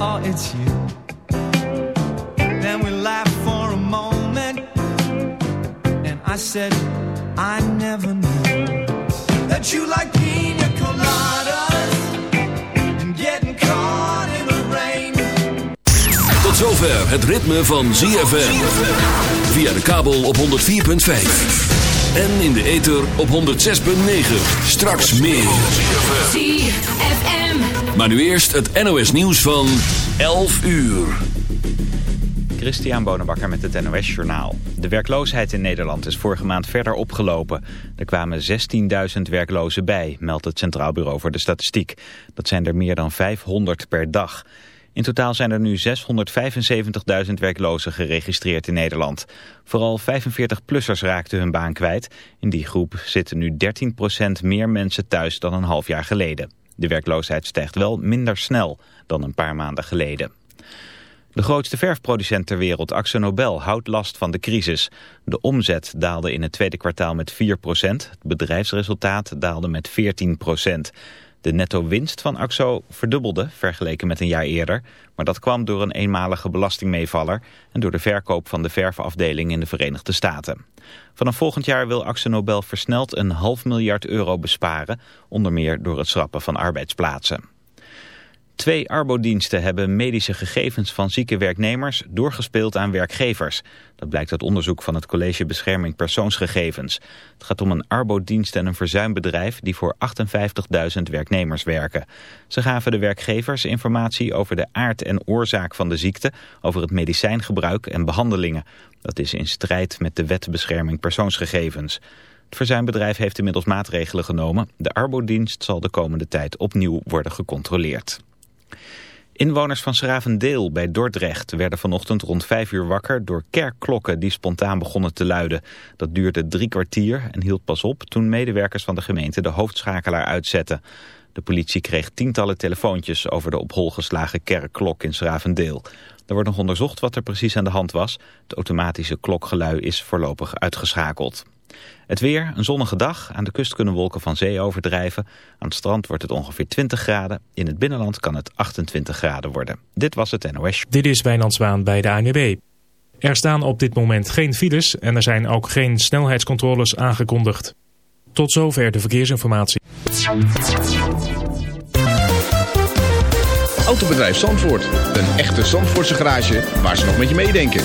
oh, it's you. Then we laughed for a moment, and I said, I never knew that you like pina coladas and getting caught in the rain. Tot zover het ritme van ZFM. Via de kabel op 104.5. En in de ether op 106.9. Straks meer. ZFM. Maar nu eerst het NOS nieuws van 11 uur. Christian Bonenbakker met het NOS Journaal. De werkloosheid in Nederland is vorige maand verder opgelopen. Er kwamen 16.000 werklozen bij, meldt het Centraal Bureau voor de Statistiek. Dat zijn er meer dan 500 per dag. In totaal zijn er nu 675.000 werklozen geregistreerd in Nederland. Vooral 45-plussers raakten hun baan kwijt. In die groep zitten nu 13% meer mensen thuis dan een half jaar geleden. De werkloosheid stijgt wel minder snel dan een paar maanden geleden. De grootste verfproducent ter wereld, Axo Nobel, houdt last van de crisis. De omzet daalde in het tweede kwartaal met 4% Het bedrijfsresultaat daalde met 14 De netto-winst van Axo verdubbelde vergeleken met een jaar eerder. Maar dat kwam door een eenmalige belastingmeevaller... en door de verkoop van de verfafdeling in de Verenigde Staten. Vanaf volgend jaar wil Axo Nobel versneld een half miljard euro besparen... onder meer door het schrappen van arbeidsplaatsen. Twee arbodiensten hebben medische gegevens van zieke werknemers doorgespeeld aan werkgevers. Dat blijkt uit onderzoek van het College Bescherming Persoonsgegevens. Het gaat om een arbodienst en een verzuimbedrijf die voor 58.000 werknemers werken. Ze gaven de werkgevers informatie over de aard en oorzaak van de ziekte, over het medicijngebruik en behandelingen. Dat is in strijd met de wet Bescherming Persoonsgegevens. Het verzuimbedrijf heeft inmiddels maatregelen genomen. De arbodienst zal de komende tijd opnieuw worden gecontroleerd. Inwoners van Schravendeel bij Dordrecht werden vanochtend rond vijf uur wakker door kerkklokken die spontaan begonnen te luiden. Dat duurde drie kwartier en hield pas op toen medewerkers van de gemeente de hoofdschakelaar uitzetten. De politie kreeg tientallen telefoontjes over de op hol geslagen kerkklok in Schravendeel. Er wordt nog onderzocht wat er precies aan de hand was. Het automatische klokgelui is voorlopig uitgeschakeld. Het weer, een zonnige dag. Aan de kust kunnen wolken van zee overdrijven. Aan het strand wordt het ongeveer 20 graden. In het binnenland kan het 28 graden worden. Dit was het NOS. Dit is Wijnand Zwaan bij de ANWB. Er staan op dit moment geen files en er zijn ook geen snelheidscontroles aangekondigd. Tot zover de verkeersinformatie. Autobedrijf Zandvoort. Een echte Zandvoortse garage waar ze nog met je meedenken.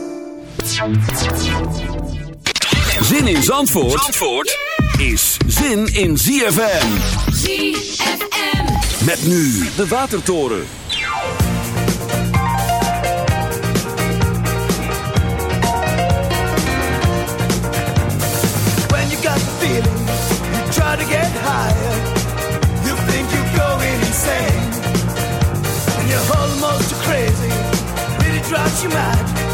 Zin in Zandvoort, Zandvoort is zin in ZFM. ZFM. Met nu de Watertoren. When you got the feeling, you try to get higher. You think you're going insane. And you're almost crazy. Really drives you mad.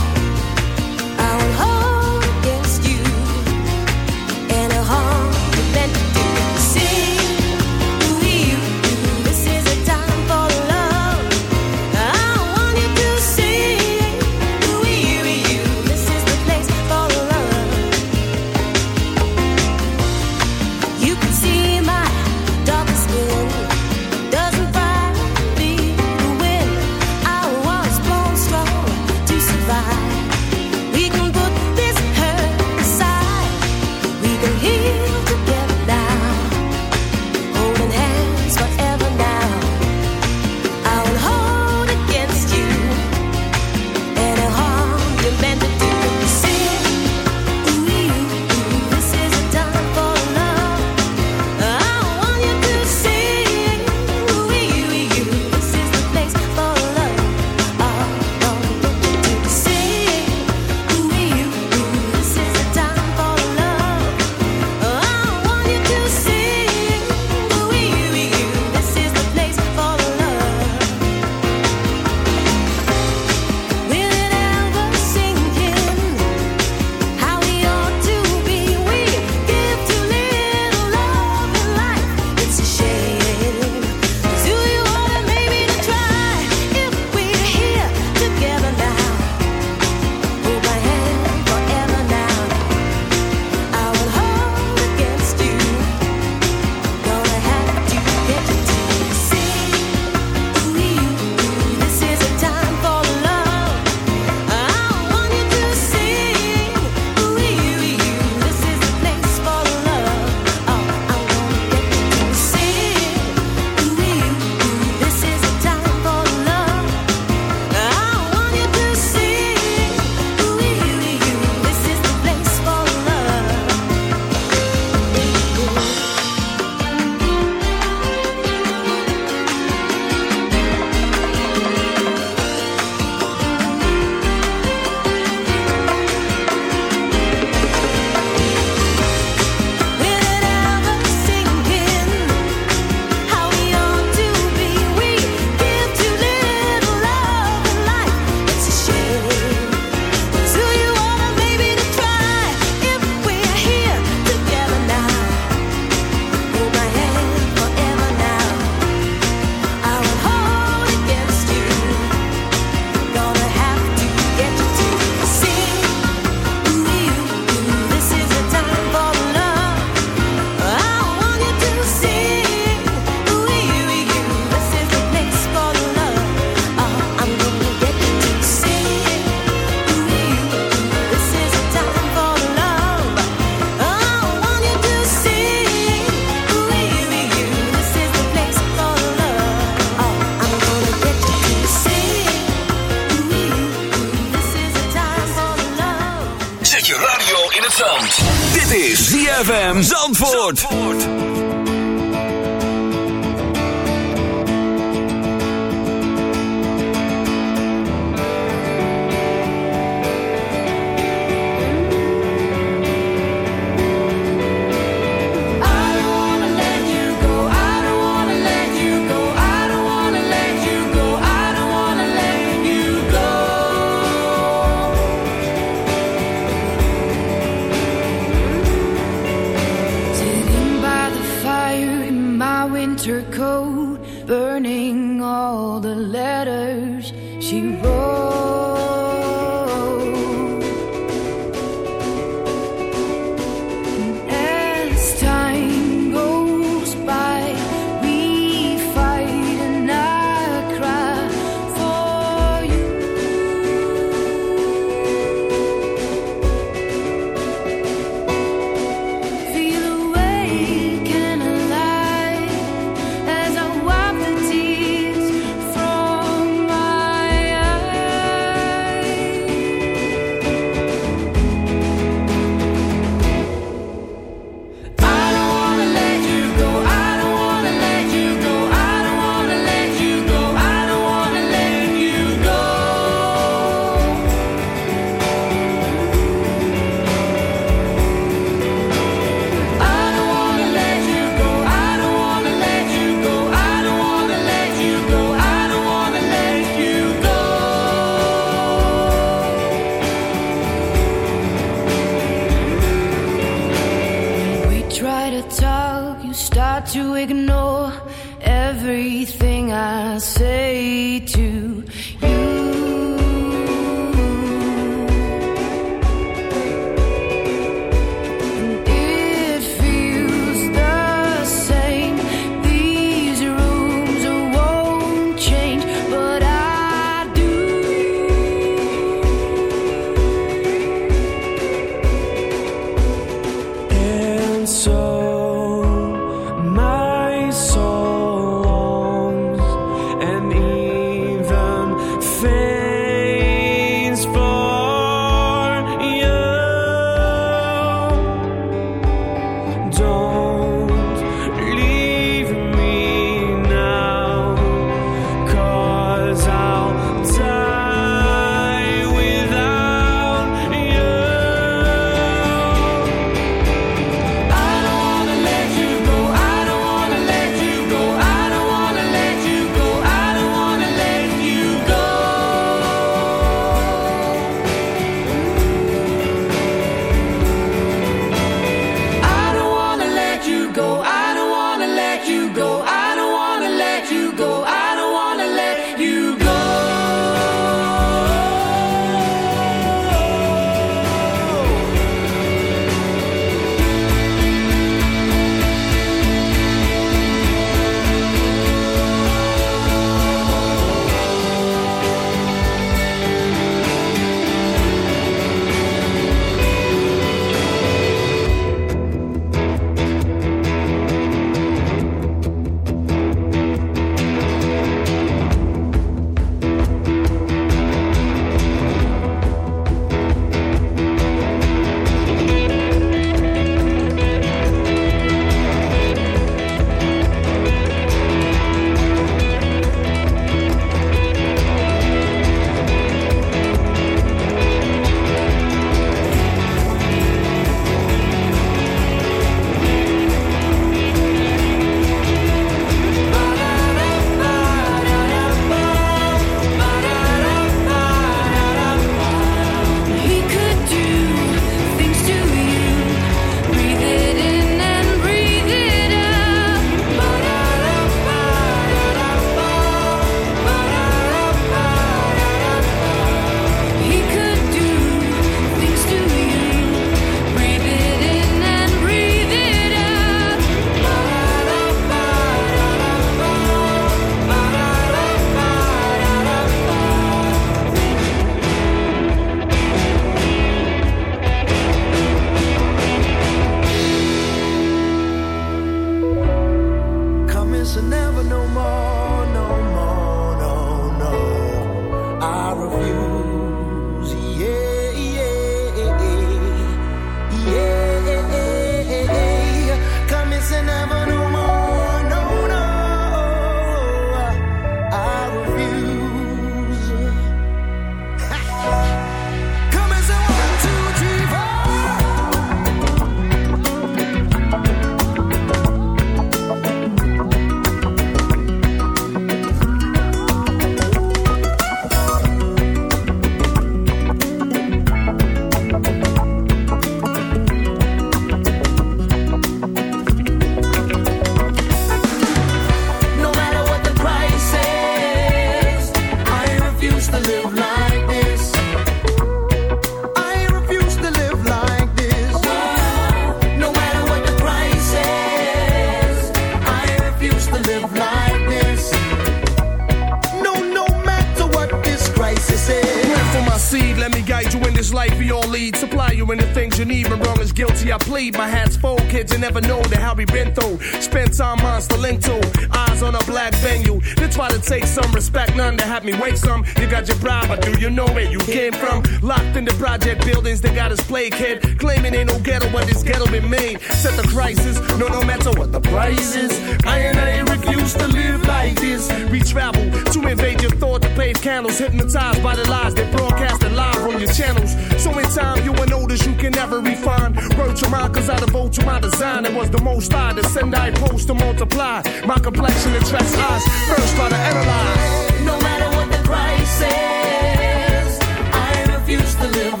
Project buildings, they got us play kid. Claiming ain't no ghetto, but this ghetto been made. Set the crisis, no, no matter what the price is. I and I refuse to live like this. We travel to invade your thought to pave candles, hypnotized by the lies they broadcasted live on your channels. So in time, you will notice you can never refine. Word to mine, cause I devote to my design. It was the most I to send, I post to multiply. My complexion attracts eyes. First, try to analyze. No matter what the price is, I refuse to live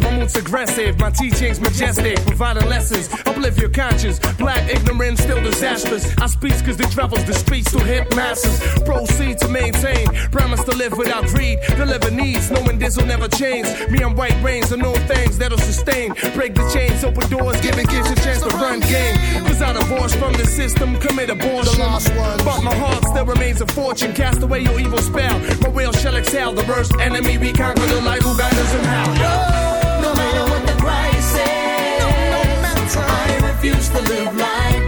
my mood's aggressive, my teachings majestic, providing lessons, uplift your conscience. Black ignorance still disastrous. I speak cause they travels the streets to hit masses. Proceed to maintain, promise to live without greed, deliver needs, knowing this will never change. Me and white rains are no things that'll sustain. Break the chains, open doors, giving kids a chance to run game. Cause I divorced from the system, commit abortion. But my heart still remains a fortune. Cast away your evil spell. My will shall excel. The worst enemy we conquer the light who guide us in hell. I refuse to live like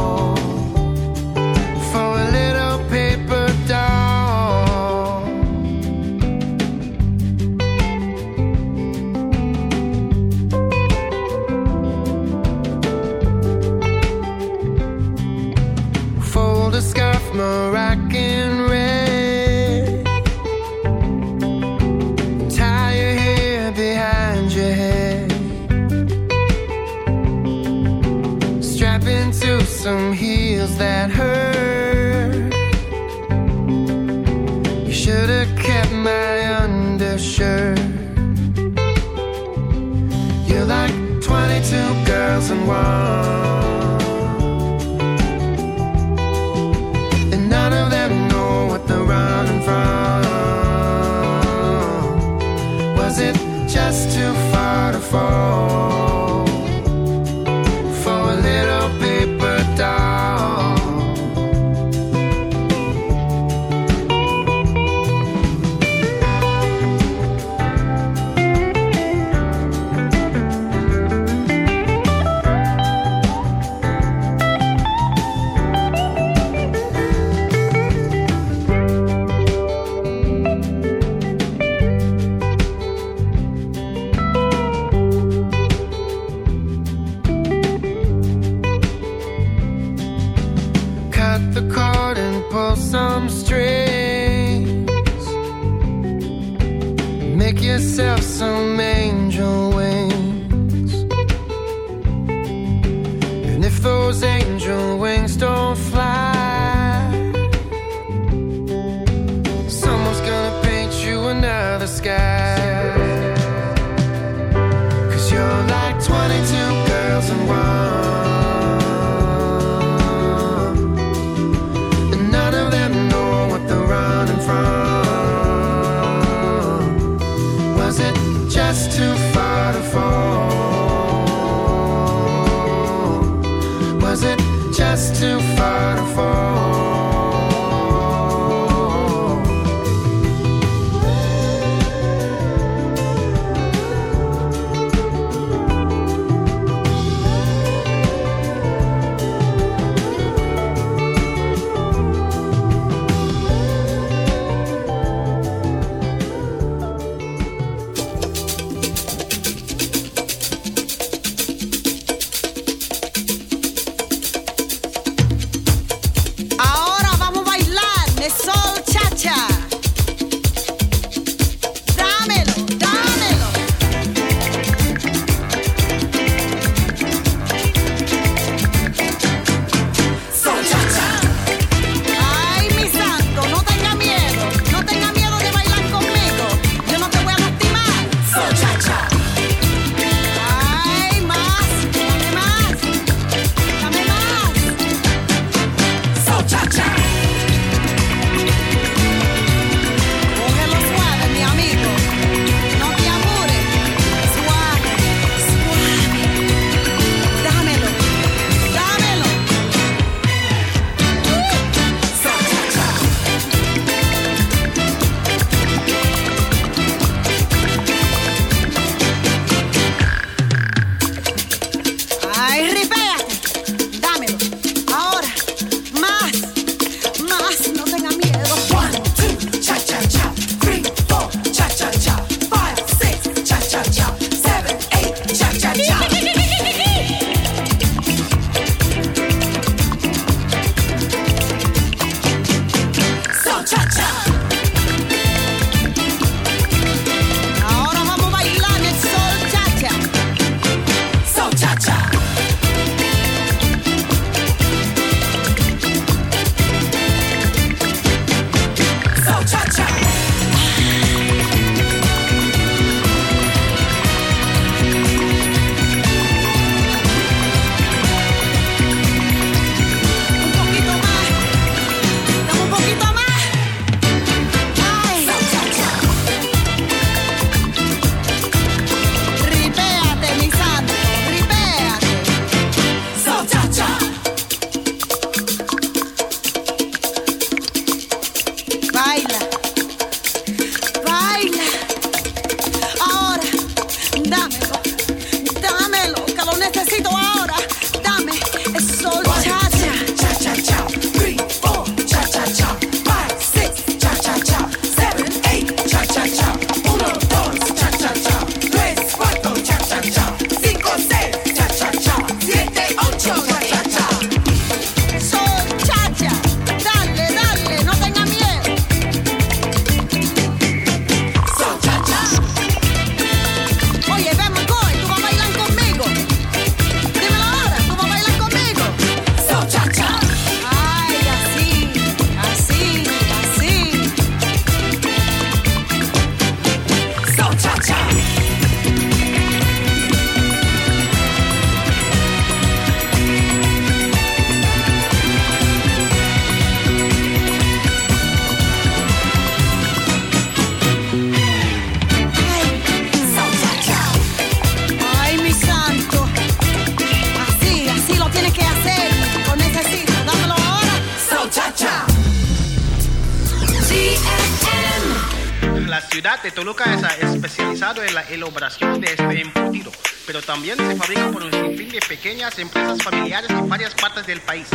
Del país.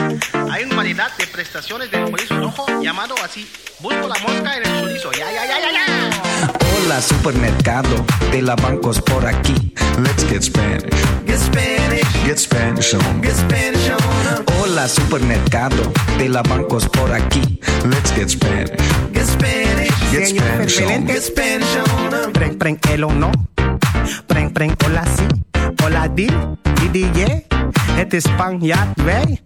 Hay una variedad de prestaciones del chorizo rojo llamado así. Busco la mosca en el chorizo. Ya, ya, ya, ya, ya. Hola supermercado de la bancos por aquí. Let's get Spanish. Get Spanish. Get Spanish on. Get Spanish on. Hola supermercado de la bancos por aquí. Let's get Spanish. Get Spanish. Get Spanish on. Get Spanish on. Preng, preng, el o no. Preng, preng, hola si. Hola di. Di, di, yeah. Het is Spanjaard, wij.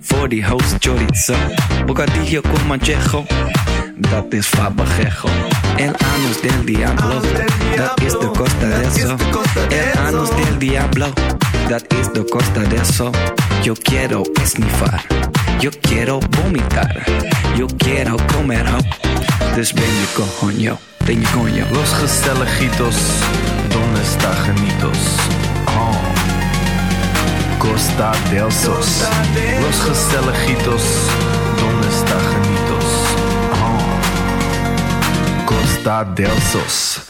Voor die host chorizo. Bocadillo con manchejo. Dat is fabajejo. El anus del diablo. Dat is de costa de eso. El anus del diablo. Dat is de costa de eso. Yo quiero esnifar. Yo quiero vomitar. Yo quiero comer ho. Dus ben je coño. Ben je coño. Los gezelligitos, donde está genitos? Oh. Costa del Sos. Los gezelligitos, donde está genitos? Oh. Costa del Sos.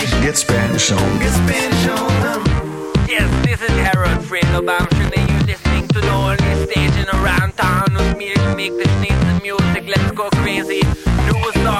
Get Spanish. Get Spanish on. Get Spanish on. Yes, this is Harold Fredo. I'm sure that you're listening to the only station around town with me to make the sneeze music. Let's go crazy. New song.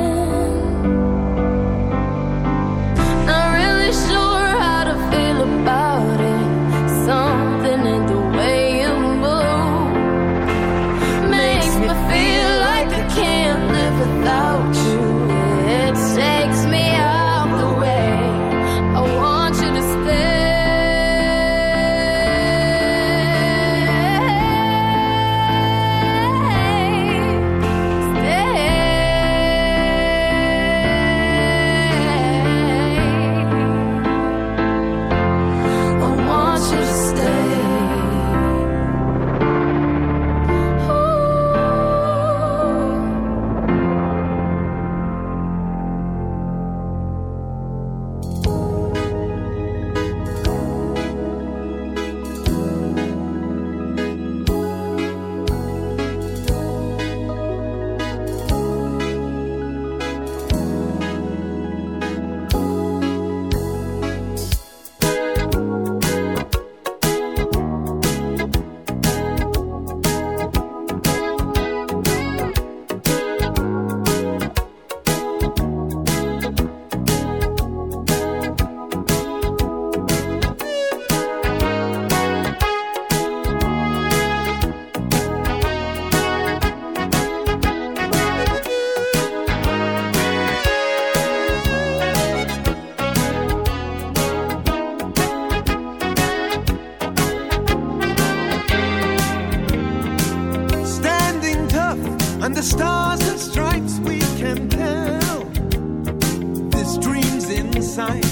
time.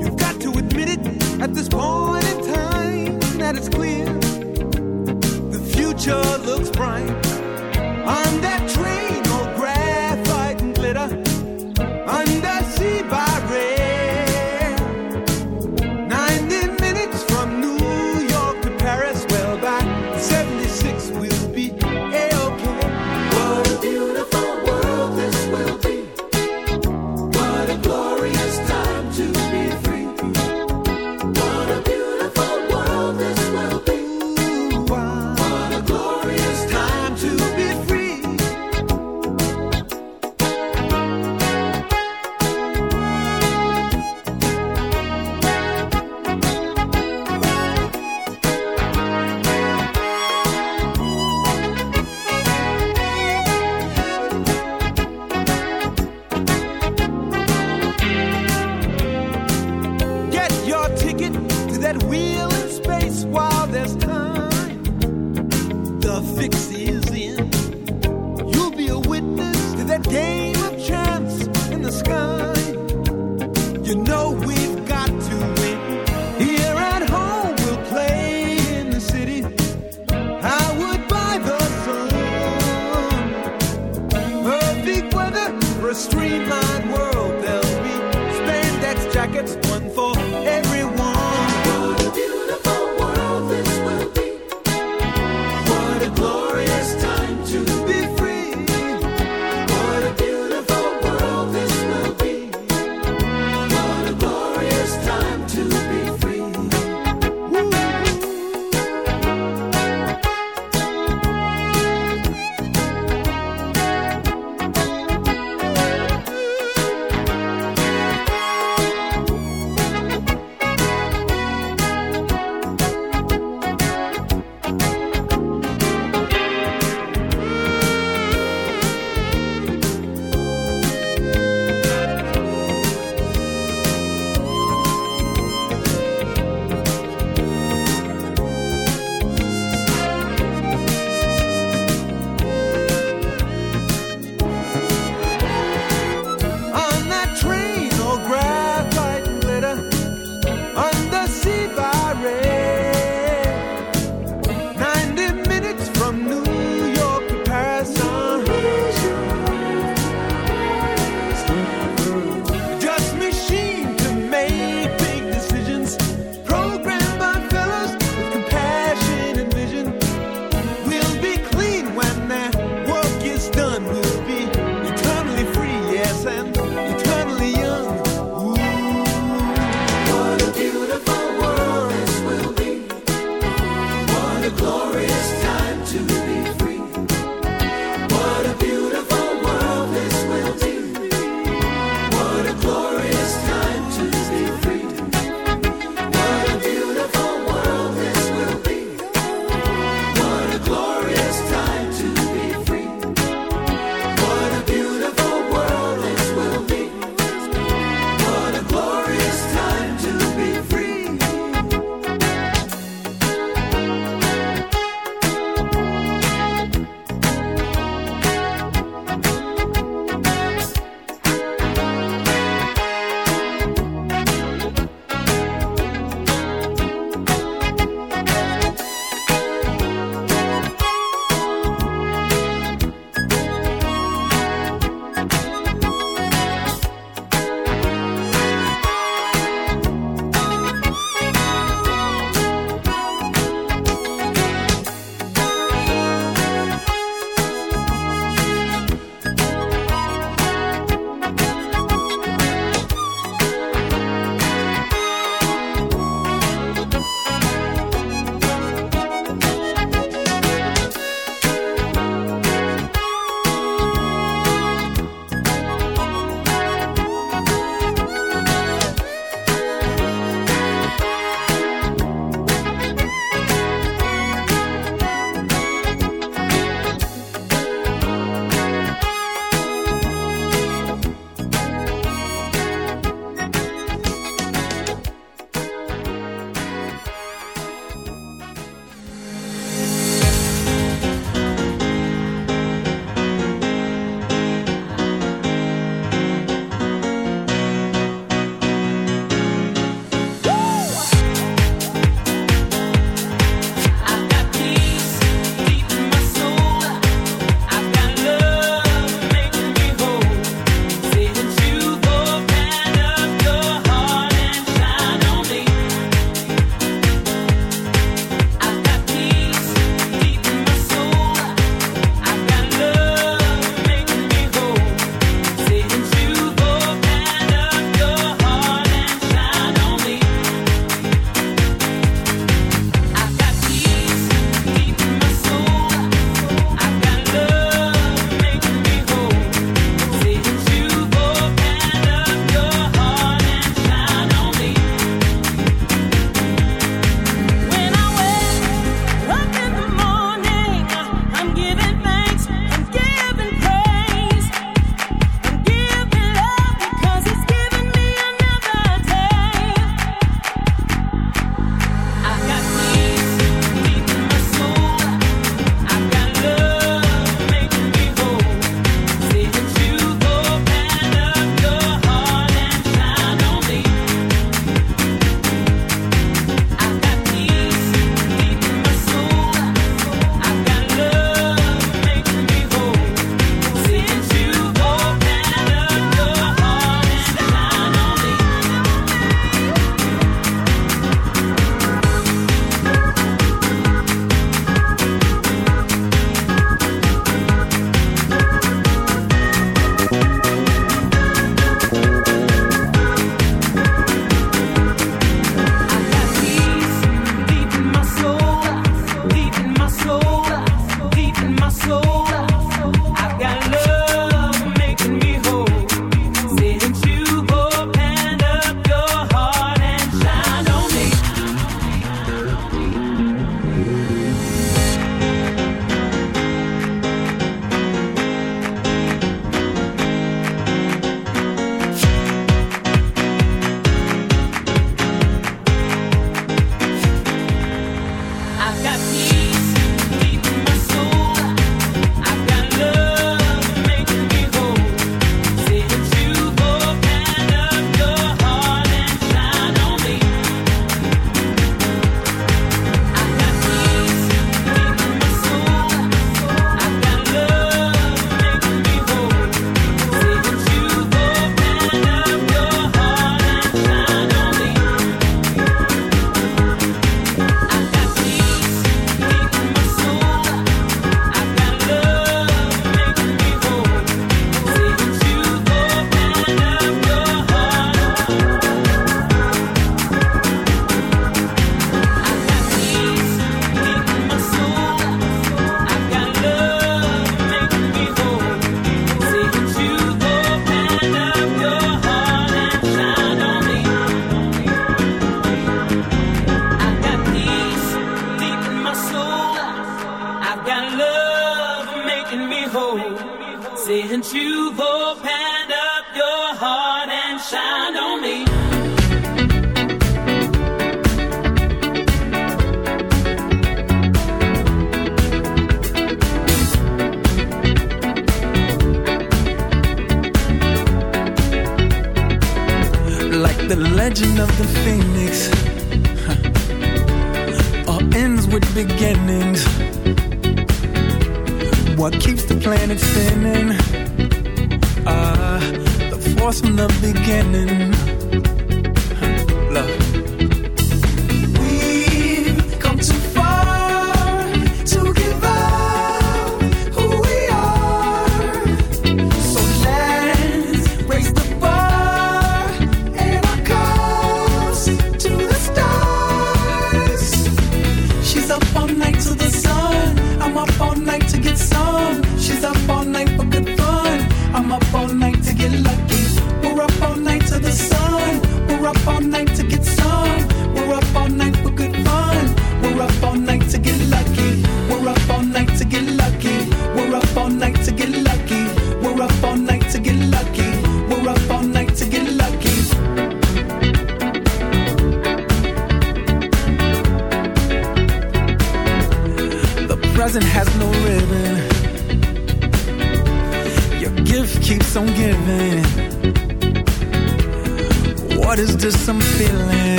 You've got to admit it at this point in time that it's clear. The future looks bright on that train.